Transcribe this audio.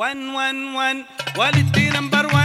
ون ون ون والدتي نمبر ون